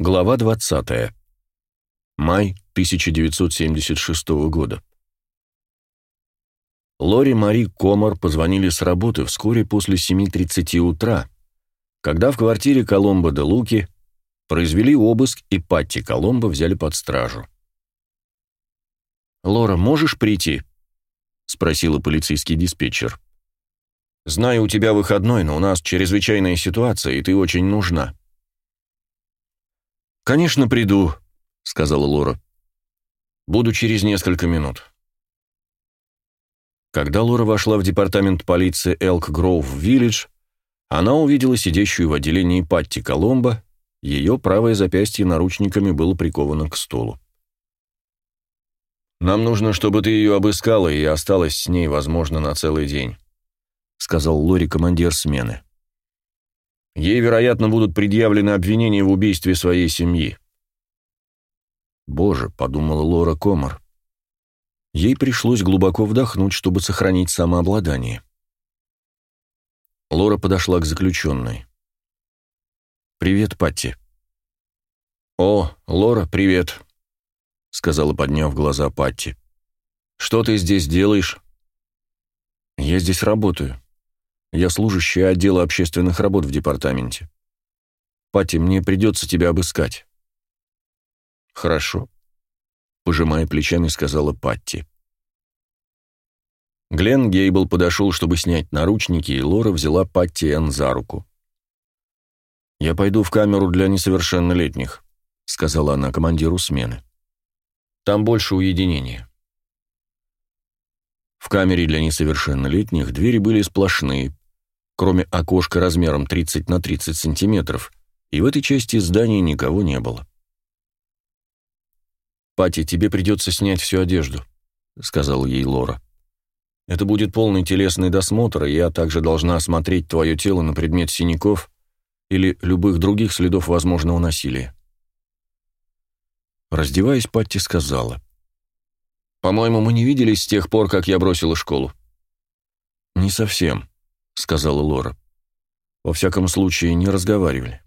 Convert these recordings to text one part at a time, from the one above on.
Глава 20. Май 1976 года. Лори Мари Комар позвонили с работы вскоре после 7.30 утра, когда в квартире Коломбо де Луки произвели обыск и Патти Коломбо взяли под стражу. «Лора, можешь прийти?» — спросила полицейский диспетчер. «Знаю, у тебя выходной, но у нас чрезвычайная ситуация, и ты очень нужна». «Конечно, приду», — сказала Лора. «Буду через несколько минут». Когда Лора вошла в департамент полиции Элк Гроув Виллидж, она увидела сидящую в отделении Патти Коломбо, ее правое запястье наручниками было приковано к стулу. «Нам нужно, чтобы ты ее обыскала и осталась с ней, возможно, на целый день», — сказал Лори командир смены. Ей, вероятно, будут предъявлены обвинения в убийстве своей семьи. «Боже», — подумала Лора Комар. Ей пришлось глубоко вдохнуть, чтобы сохранить самообладание. Лора подошла к заключенной. «Привет, Патти». «О, Лора, привет», — сказала, подняв глаза Патти. «Что ты здесь делаешь?» «Я здесь работаю», я служащая отдела общественных работ в департаменте. Пати, мне придется тебя обыскать. Хорошо. Пожимая плечами, сказала Патти. Глен Гейбл подошел, чтобы снять наручники, и Лора взяла Патти Энн за руку. «Я пойду в камеру для несовершеннолетних», — сказала она командиру смены. «Там больше уединения». В камере для несовершеннолетних двери были сплошные, кроме окошка размером 30 на 30 сантиметров, и в этой части здания никого не было. «Пати, тебе придется снять всю одежду», — сказала ей Лора. «Это будет полный телесный досмотр, и я также должна осмотреть твое тело на предмет синяков или любых других следов возможного насилия». Раздеваясь, Патти сказала. «По-моему, мы не виделись с тех пор, как я бросила школу». «Не совсем», сказала Лора. Во всяком случае, не разговаривали.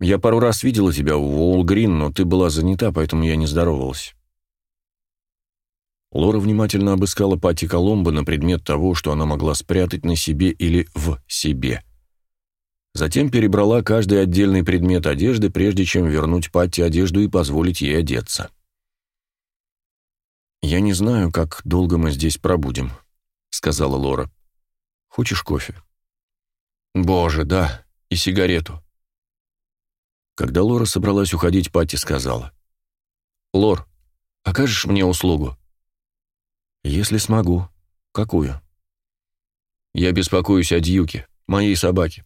Я пару раз видела тебя в Уолгрин, но ты была занята, поэтому я не здоровалась. Лора внимательно обыскала Пати Коломбо на предмет того, что она могла спрятать на себе или в себе. Затем перебрала каждый отдельный предмет одежды, прежде чем вернуть Патти одежду и позволить ей одеться. «Я не знаю, как долго мы здесь пробудем», — сказала Лора. Хочешь кофе?» «Боже, да, и сигарету». Когда Лора собралась уходить, Пати сказала. «Лор, окажешь мне услугу?» «Если смогу. Какую?» «Я беспокоюсь о Дьюке, моей собаке.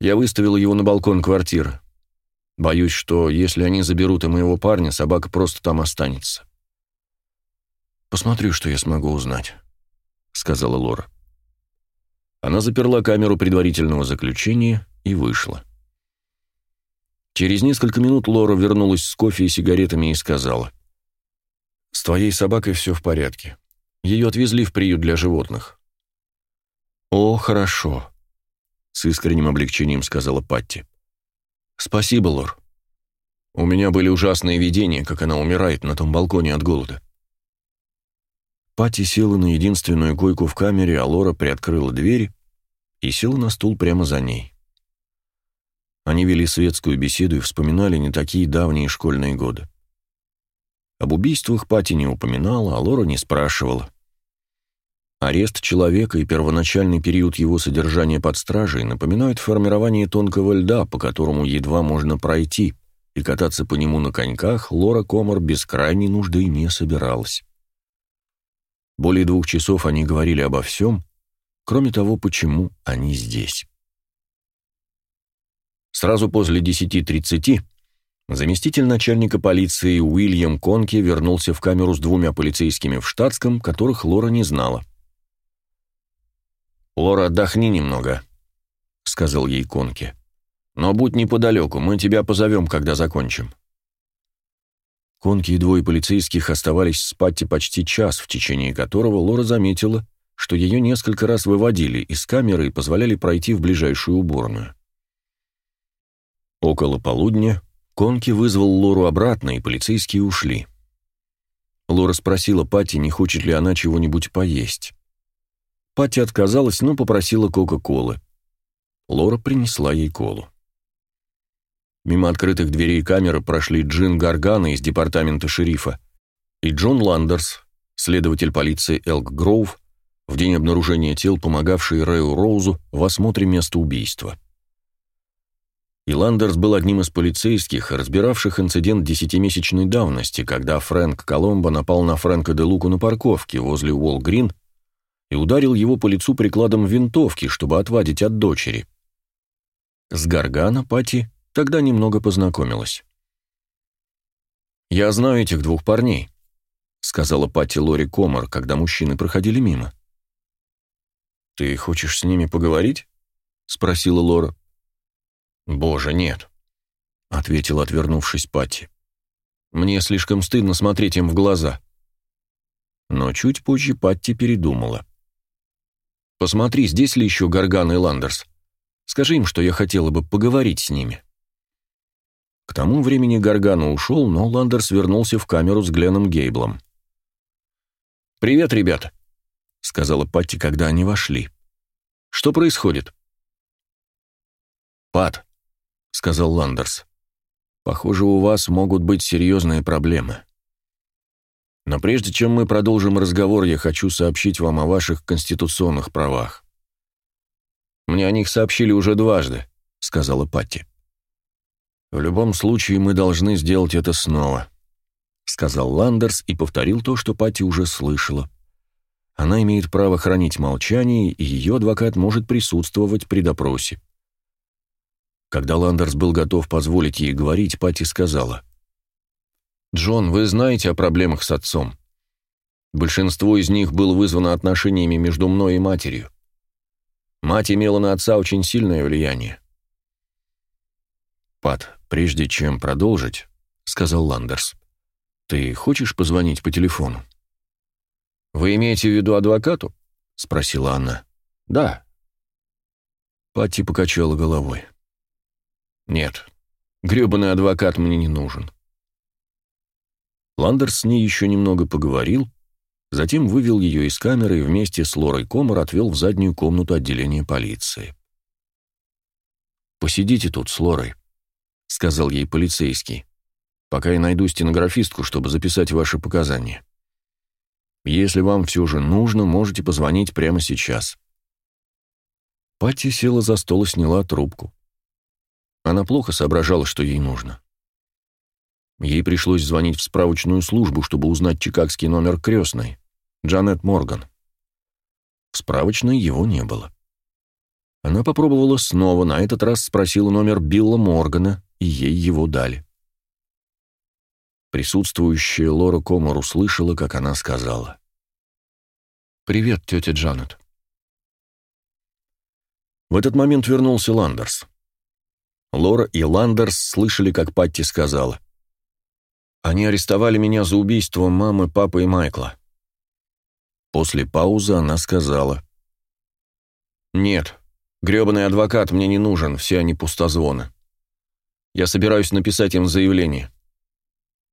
Я выставил его на балкон квартиры. Боюсь, что если они заберут и моего парня, собака просто там останется». «Посмотрю, что я смогу узнать», — сказала Лора. Она заперла камеру предварительного заключения и вышла. Через несколько минут Лора вернулась с кофе и сигаретами и сказала. «С твоей собакой все в порядке. Ее отвезли в приют для животных». «О, хорошо», — с искренним облегчением сказала Патти. «Спасибо, Лор. У меня были ужасные видения, как она умирает на том балконе от голода». Пати села на единственную койку в камере, а Лора приоткрыла двери и села на стул прямо за ней. Они вели светскую беседу и вспоминали не такие давние школьные годы. Об убийствах Пати не упоминала, а Лора не спрашивала. Арест человека и первоначальный период его содержания под стражей напоминают формирование тонкого льда, по которому едва можно пройти, и кататься по нему на коньках Лора Комар без крайней нужды не собиралась. Более двух часов они говорили обо всем, кроме того, почему они здесь. Сразу после 10.30 заместитель начальника полиции Уильям Конки вернулся в камеру с двумя полицейскими в штатском, которых Лора не знала. «Лора, отдохни немного», — сказал ей Конки. «Но будь неподалеку, мы тебя позовем, когда закончим». Конки и двое полицейских оставались с Патти почти час, в течение которого Лора заметила, что ее несколько раз выводили из камеры и позволяли пройти в ближайшую уборную. Около полудня Конки вызвал Лору обратно, и полицейские ушли. Лора спросила Пати, не хочет ли она чего-нибудь поесть. Пати отказалась, но попросила Кока-Колы. Лора принесла ей колу. Мимо открытых дверей камеры прошли Джин Гаргана из департамента шерифа и Джон Ландерс, следователь полиции Элк Гроув, в день обнаружения тел, помогавший Рэю Роузу в осмотре места убийства. И Ландерс был одним из полицейских, разбиравших инцидент десятимесячной давности, когда Фрэнк Коломбо напал на Фрэнка де Луку на парковке возле Уолл-Грин и ударил его по лицу прикладом винтовки, чтобы отвадить от дочери. С Гаргана Пати тогда немного познакомилась. «Я знаю этих двух парней», — сказала Пати Лори Комар, когда мужчины проходили мимо. «Ты хочешь с ними поговорить?» — спросила Лора. «Боже, нет», — ответила, отвернувшись Пати. «Мне слишком стыдно смотреть им в глаза». Но чуть позже Патти передумала. «Посмотри, здесь ли еще Гарган и Ландерс? Скажи им, что я хотела бы поговорить с ними». К тому времени Гаргана ушел, но Ландерс вернулся в камеру с Гленном Гейблом. «Привет, ребята», — сказала Патти, когда они вошли. «Что происходит?» «Пат», — сказал Ландерс, — «похоже, у вас могут быть серьезные проблемы. Но прежде чем мы продолжим разговор, я хочу сообщить вам о ваших конституционных правах». «Мне о них сообщили уже дважды», — сказала Патти. «В любом случае мы должны сделать это снова», — сказал Ландерс и повторил то, что Патти уже слышала. Она имеет право хранить молчание, и ее адвокат может присутствовать при допросе. Когда Ландерс был готов позволить ей говорить, Патти сказала. «Джон, вы знаете о проблемах с отцом. Большинство из них было вызвано отношениями между мной и матерью. Мать имела на отца очень сильное влияние. «Пат, прежде чем продолжить», — сказал Ландерс, — «ты хочешь позвонить по телефону?» «Вы имеете в виду адвокату?» — спросила она. «Да». Патти покачала головой. «Нет, грёбаный адвокат мне не нужен». Ландерс с ней еще немного поговорил, затем вывел ее из камеры и вместе с Лорой Комар отвел в заднюю комнату отделения полиции. «Посидите тут с Лорой», — сказал ей полицейский, «пока я найду стенографистку, чтобы записать ваши показания. Если вам все же нужно, можете позвонить прямо сейчас». Патти села за стол и сняла трубку. Она плохо соображала, что ей нужно. Ей пришлось звонить в справочную службу, чтобы узнать чикагский номер крестной, Джанет Морган. В справочной его не было. Она попробовала снова, на этот раз спросила номер Билла Моргана, и ей его дали. Присутствующая Лора Комар услышала, как она сказала. «Привет, тетя Джанет». В этот момент вернулся Ландерс. Лора и Ландерс слышали, как Патти сказала. «Они арестовали меня за убийство мамы, папы и Майкла». После паузы она сказала. «Нет, грёбаный адвокат мне не нужен, все они пустозвоны. Я собираюсь написать им заявление.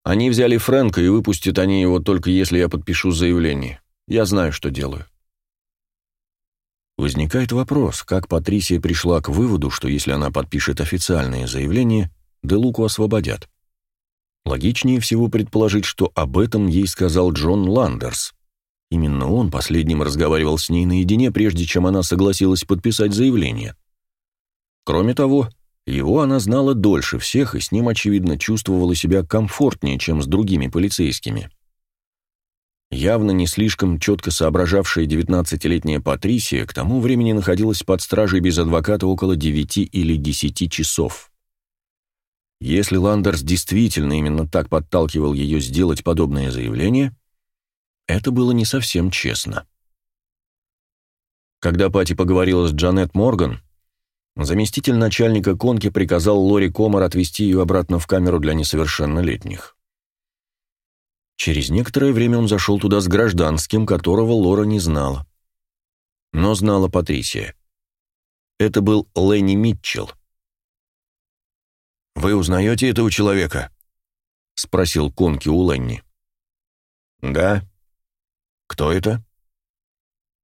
Они взяли Фрэнка, и выпустят они его только если я подпишу заявление. Я знаю, что делаю. Возникает вопрос, как Патрисия пришла к выводу, что если она подпишет официальное заявление, Делуку освободят. Логичнее всего предположить, что об этом ей сказал Джон Ландерс. Именно он последним разговаривал с ней наедине, прежде чем она согласилась подписать заявление. Кроме того, его она знала дольше всех и с ним, очевидно, чувствовала себя комфортнее, чем с другими полицейскими. Явно не слишком четко соображавшая девятнадцатилетняя Патрисия к тому времени находилась под стражей без адвоката около девяти или десяти часов. Если Ландерс действительно именно так подталкивал ее сделать подобное заявление, это было не совсем честно. Когда Пати поговорила с Джанет Морган, Заместитель начальника конки приказал Лори Комар отвезти ее обратно в камеру для несовершеннолетних. Через некоторое время он зашел туда с гражданским, которого Лора не знала. Но знала Патрисия. Это был Ленни Митчелл. «Вы узнаете этого человека?» — спросил Конки у Ленни. «Да». «Кто это?»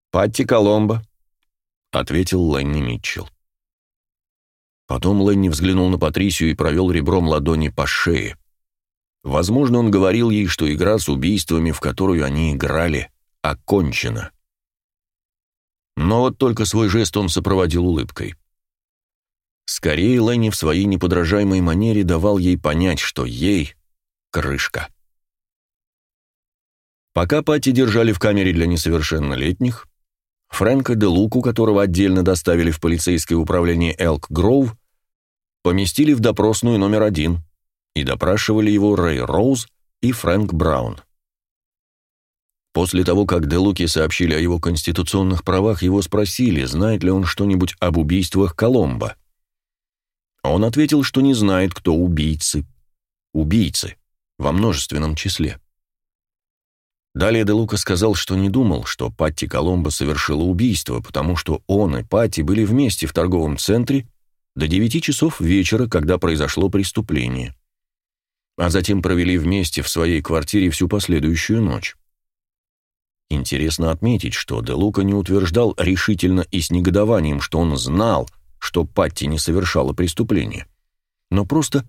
«Патти Коломбо», — ответил Ленни Митчелл. Потом Ленни взглянул на Патрисию и провел ребром ладони по шее. Возможно, он говорил ей, что игра с убийствами, в которую они играли, окончена. Но вот только свой жест он сопроводил улыбкой. Скорее, Ленни в своей неподражаемой манере давал ей понять, что ей крышка. Пока Пати держали в камере для несовершеннолетних, Фрэнка де Луку, которого отдельно доставили в полицейское управление Элк Гроув, поместили в допросную номер один и допрашивали его Рэй Роуз и Фрэнк Браун. После того, как Делуки сообщили о его конституционных правах, его спросили, знает ли он что-нибудь об убийствах Коломбо. Он ответил, что не знает, кто убийцы. Убийцы. Во множественном числе. Далее Де Лука сказал, что не думал, что Патти Коломбо совершила убийство, потому что он и Патти были вместе в торговом центре до 9 часов вечера, когда произошло преступление. А затем провели вместе в своей квартире всю последующую ночь. Интересно отметить, что Де Лука не утверждал решительно и с негодованием, что он знал, что Патти не совершала преступление, но просто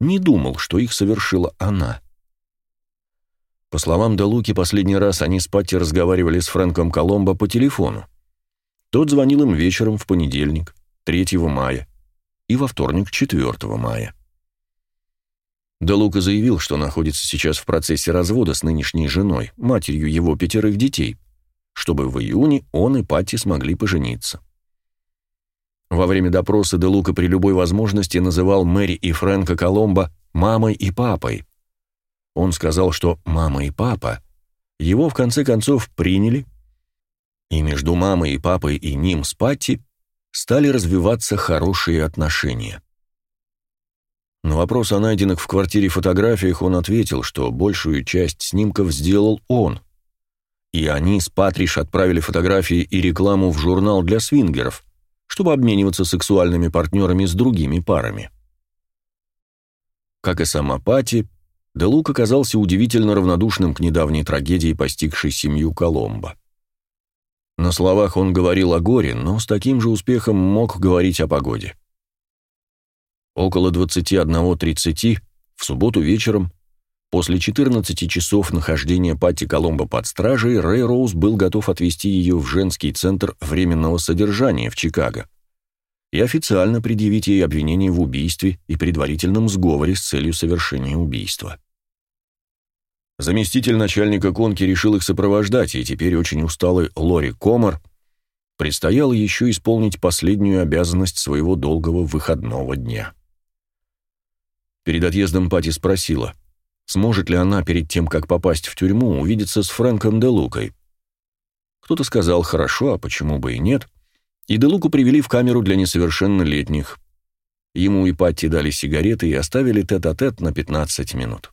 не думал, что их совершила она. По словам Де Луки, последний раз они с Патти разговаривали с Фрэнком Коломбо по телефону. Тот звонил им вечером в понедельник, 3 мая, и во вторник, 4 мая. Де Лука заявил, что находится сейчас в процессе развода с нынешней женой, матерью его пятерых детей, чтобы в июне он и Патти смогли пожениться. Во время допроса Де Лука при любой возможности называл Мэри и Фрэнка Коломбо мамой и папой. Он сказал, что мама и папа его в конце концов приняли, и между мамой и папой и ним с Патти стали развиваться хорошие отношения. На вопрос о найденных в квартире фотографиях он ответил, что большую часть снимков сделал он. И они с Патриш отправили фотографии и рекламу в журнал для свингеров, чтобы обмениваться сексуальными партнерами с другими парами. Как и сама Пати, Делук оказался удивительно равнодушным к недавней трагедии, постигшей семью Коломбо. На словах он говорил о горе, но с таким же успехом мог говорить о погоде. Около 21.30 в субботу вечером, после 14 часов нахождения Патти Коломбо под стражей, Рэй Роуз был готов отвезти ее в женский центр временного содержания в Чикаго и официально предъявить ей обвинение в убийстве и предварительном сговоре с целью совершения убийства. Заместитель начальника конки решил их сопровождать, и теперь очень усталый Лори Комар предстояло еще исполнить последнюю обязанность своего долгого выходного дня. Перед отъездом Пати спросила, сможет ли она перед тем, как попасть в тюрьму, увидеться с Фрэнком де Лукой. Кто-то сказал «хорошо, а почему бы и нет», и де Луку привели в камеру для несовершеннолетних. Ему и Патти дали сигареты и оставили тет-а-тет -тет на 15 минут.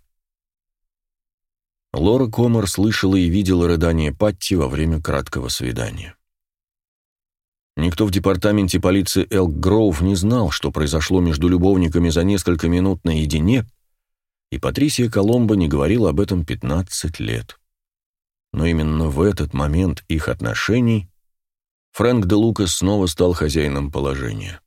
Лора Комар слышала и видела рыдание Патти во время краткого свидания. Никто в департаменте полиции Элк Гроув не знал, что произошло между любовниками за несколько минут наедине, и Патрисия Коломбо не говорила об этом 15 лет. Но именно в этот момент их отношений Фрэнк де Лукас снова стал хозяином положения.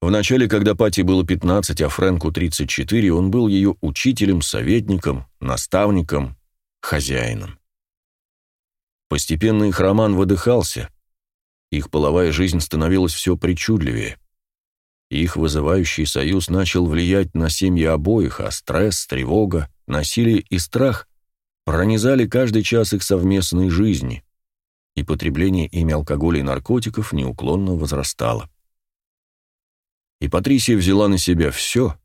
Вначале, когда Пати было 15, а Фрэнку 34, он был ее учителем, советником, наставником, хозяином. Постепенно их роман выдыхался, их половая жизнь становилась все причудливее. Их вызывающий союз начал влиять на семьи обоих, а стресс, тревога, насилие и страх пронизали каждый час их совместной жизни, и потребление ими алкоголя и наркотиков неуклонно возрастало. И Патрисия взяла на себя все,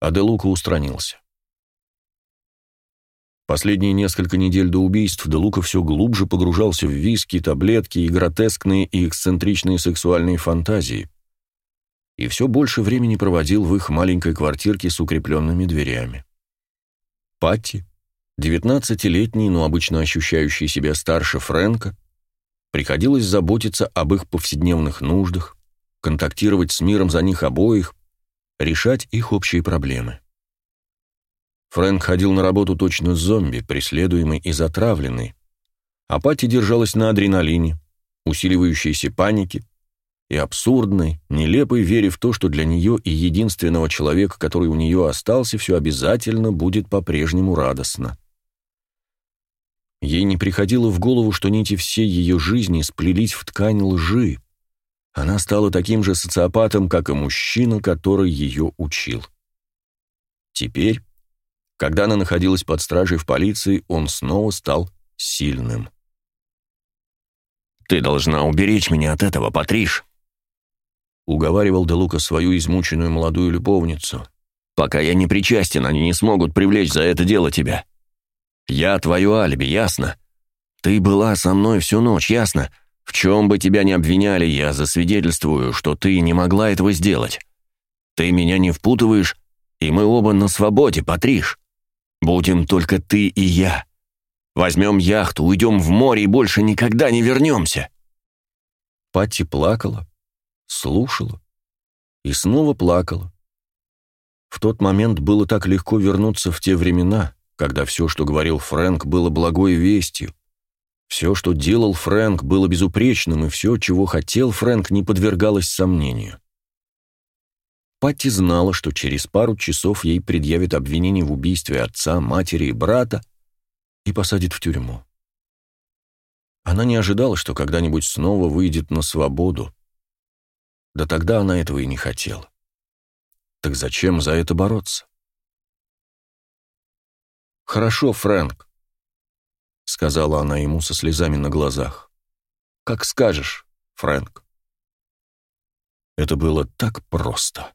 а Делука устранился. Последние несколько недель до убийств Делука все глубже погружался в виски, таблетки и гротескные и эксцентричные сексуальные фантазии. И все больше времени проводил в их маленькой квартирке с укрепленными дверями. Патти, девятнадцатилетний, но обычно ощущающий себя старше Фрэнка, приходилось заботиться об их повседневных нуждах, контактировать с миром за них обоих, решать их общие проблемы. Фрэнк ходил на работу точно зомби, преследуемый и затравленный, а Патти держалась на адреналине, усиливающейся панике и абсурдной, нелепой вере в то, что для нее и единственного человека, который у нее остался, все обязательно будет по-прежнему радостно. Ей не приходило в голову, что нити всей ее жизни сплелись в ткань лжи. Она стала таким же социопатом, как и мужчина, который ее учил. Теперь, когда она находилась под стражей в полиции, он снова стал сильным. «Ты должна уберечь меня от этого, Патриш», — уговаривал Делука свою измученную молодую любовницу. «Пока я не причастен, они не смогут привлечь за это дело тебя. Я твое алиби, ясно? Ты была со мной всю ночь, ясно? В чем бы тебя ни обвиняли, я засвидетельствую, что ты не могла этого сделать. Ты меня не впутываешь, и мы оба на свободе, Патриш. Будем только ты и я. Возьмем яхту, уйдем в море и больше никогда не вернемся». Патти плакала, слушала и снова плакала. В тот момент было так легко вернуться в те времена, когда все, что говорил Фрэнк, было благой вестью. Все, что делал Фрэнк, было безупречным, и все, чего хотел Фрэнк, не подвергалось сомнению. Патти знала, что через пару часов ей предъявят обвинение в убийстве отца, матери и брата и посадят в тюрьму. Она не ожидала, что когда-нибудь снова выйдет на свободу. Да тогда она этого и не хотела. Так зачем за это бороться? «Хорошо, Фрэнк», — сказала она ему со слезами на глазах. «Как скажешь, Фрэнк». Это было так просто.